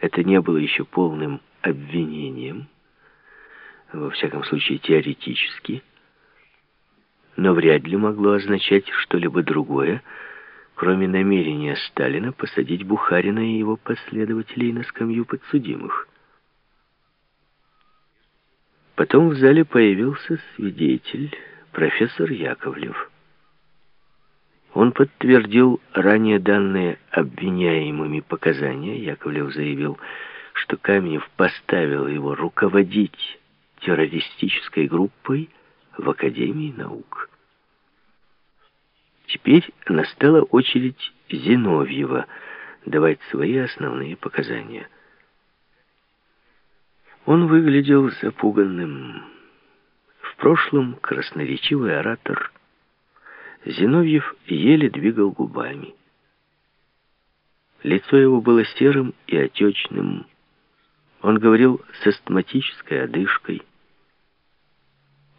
это не было еще полным обвинением, во всяком случае теоретически, но вряд ли могло означать что-либо другое, кроме намерения Сталина посадить Бухарина и его последователей на скамью подсудимых. Потом в зале появился свидетель, профессор Яковлев. Он подтвердил ранее данные обвиняемыми показания. Яковлев заявил, что Каменев поставил его руководить террористической группой в Академии наук. Теперь настала очередь Зиновьева давать свои основные показания. Он выглядел запуганным. В прошлом красноречивый оратор Зиновьев еле двигал губами. Лицо его было серым и отечным. Он говорил с астматической одышкой.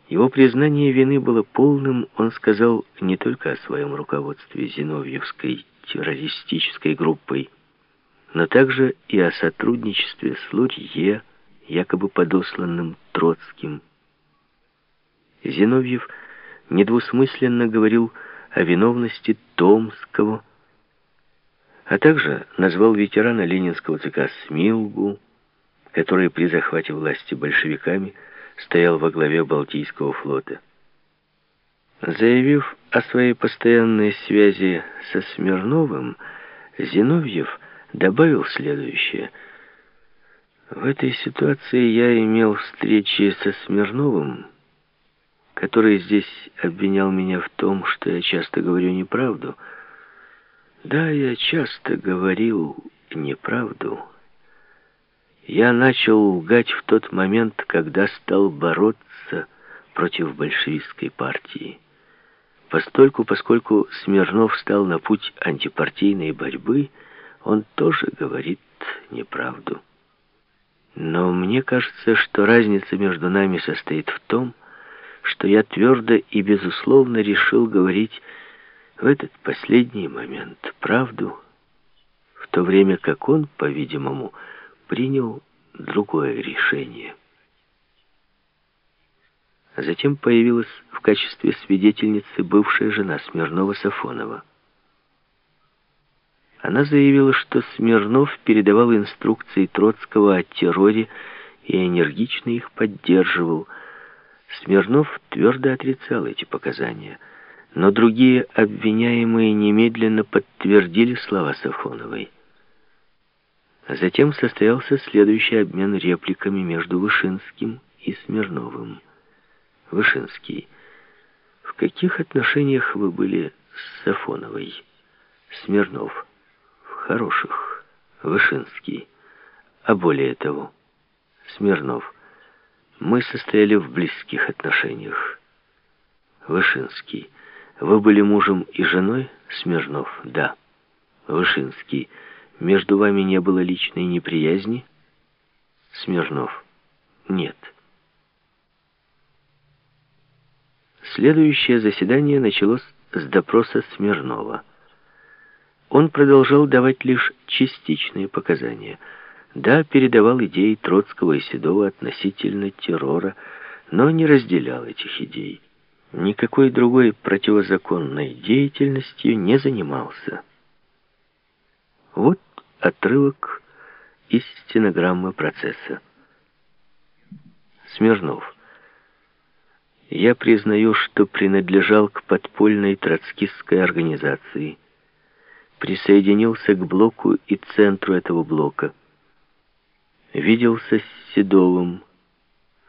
Его признание вины было полным, он сказал не только о своем руководстве Зиновьевской террористической группой, но также и о сотрудничестве с Лурье, якобы подосланным Троцким. Зиновьев недвусмысленно говорил о виновности Томского, а также назвал ветерана ленинского ЦК Смилгу, который при захвате власти большевиками стоял во главе Балтийского флота. Заявив о своей постоянной связи со Смирновым, Зиновьев добавил следующее. «В этой ситуации я имел встречи со Смирновым, который здесь обвинял меня в том, что я часто говорю неправду. Да, я часто говорил неправду. Я начал лгать в тот момент, когда стал бороться против большевистской партии. Постольку, поскольку Смирнов стал на путь антипартийной борьбы, он тоже говорит неправду. Но мне кажется, что разница между нами состоит в том, что я твердо и безусловно решил говорить в этот последний момент правду, в то время как он, по-видимому, принял другое решение. Затем появилась в качестве свидетельницы бывшая жена Смирнова-Сафонова. Она заявила, что Смирнов передавал инструкции Троцкого о терроре и энергично их поддерживал – Смирнов твердо отрицал эти показания, но другие обвиняемые немедленно подтвердили слова Сафоновой. Затем состоялся следующий обмен репликами между Вышинским и Смирновым. Вышинский. В каких отношениях вы были с Сафоновой? Смирнов. В хороших. Вышинский. А более того. Смирнов. Мы состояли в близких отношениях. Вышинский. Вы были мужем и женой? Смирнов. Да. Вышинский. Между вами не было личной неприязни? Смирнов. Нет. Следующее заседание началось с допроса Смирнова. Он продолжал давать лишь частичные показания – да, передавал идеи Троцкого и Седова относительно террора, но не разделял этих идей. Никакой другой противозаконной деятельностью не занимался. Вот отрывок из стенограммы процесса. Смирнов. Я признаю, что принадлежал к подпольной троцкистской организации, присоединился к блоку и центру этого блока, виделся с Седовым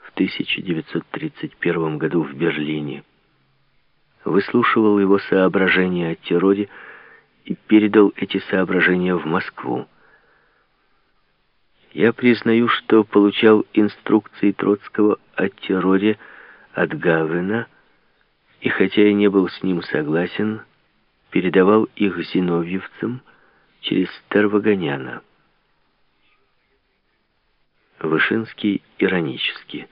в 1931 году в Берлине, выслушивал его соображения о терроре и передал эти соображения в Москву. Я признаю, что получал инструкции Троцкого о терроре от Гавена, и хотя я не был с ним согласен, передавал их зиновьевцам через Тервагоняна. Вышинский иронически.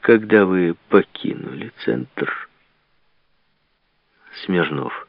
«Когда вы покинули центр?» Смирнов.